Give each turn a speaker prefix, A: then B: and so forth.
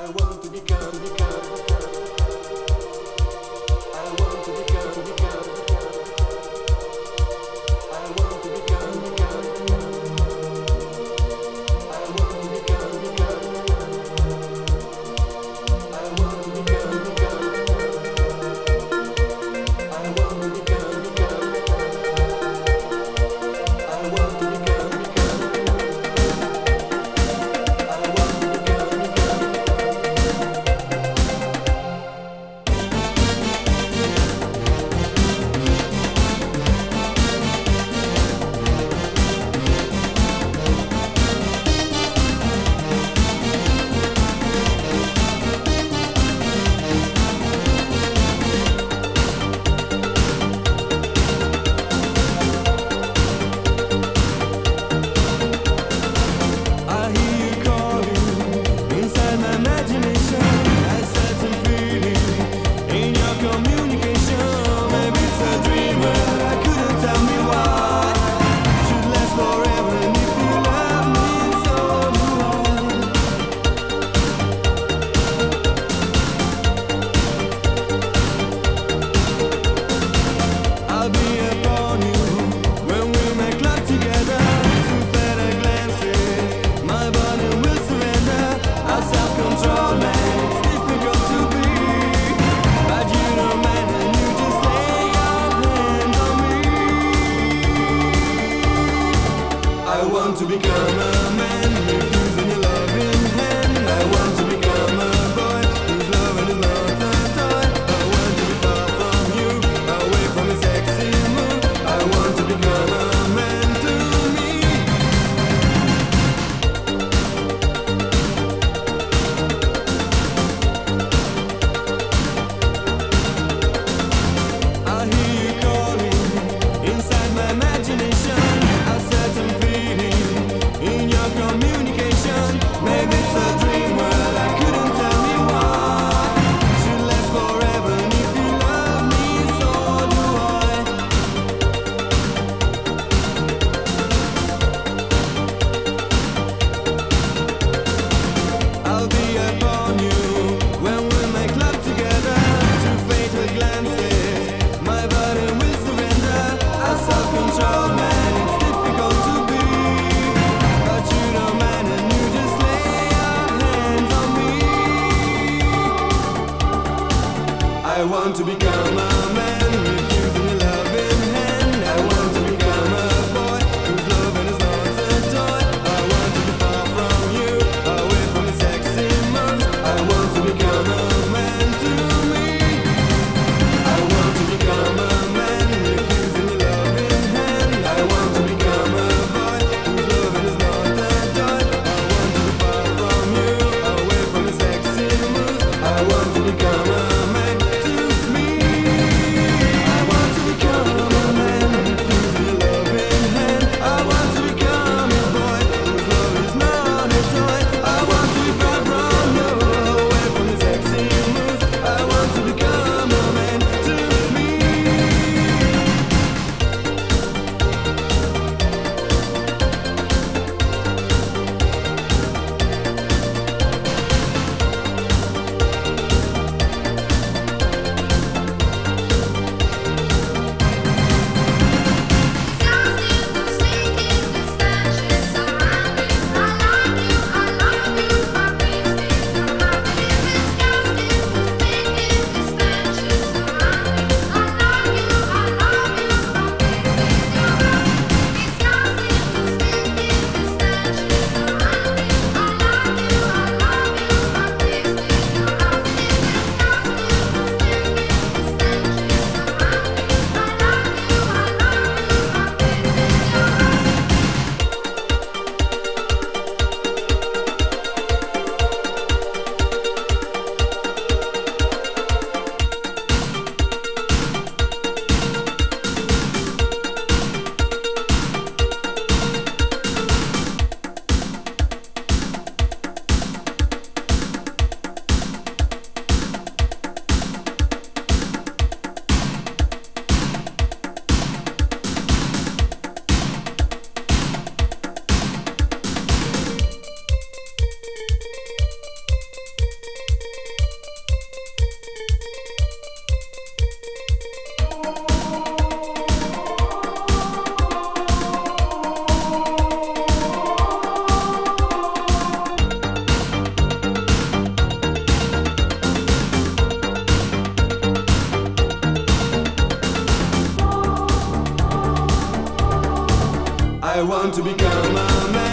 A: Inside my to a certain I want to become a man.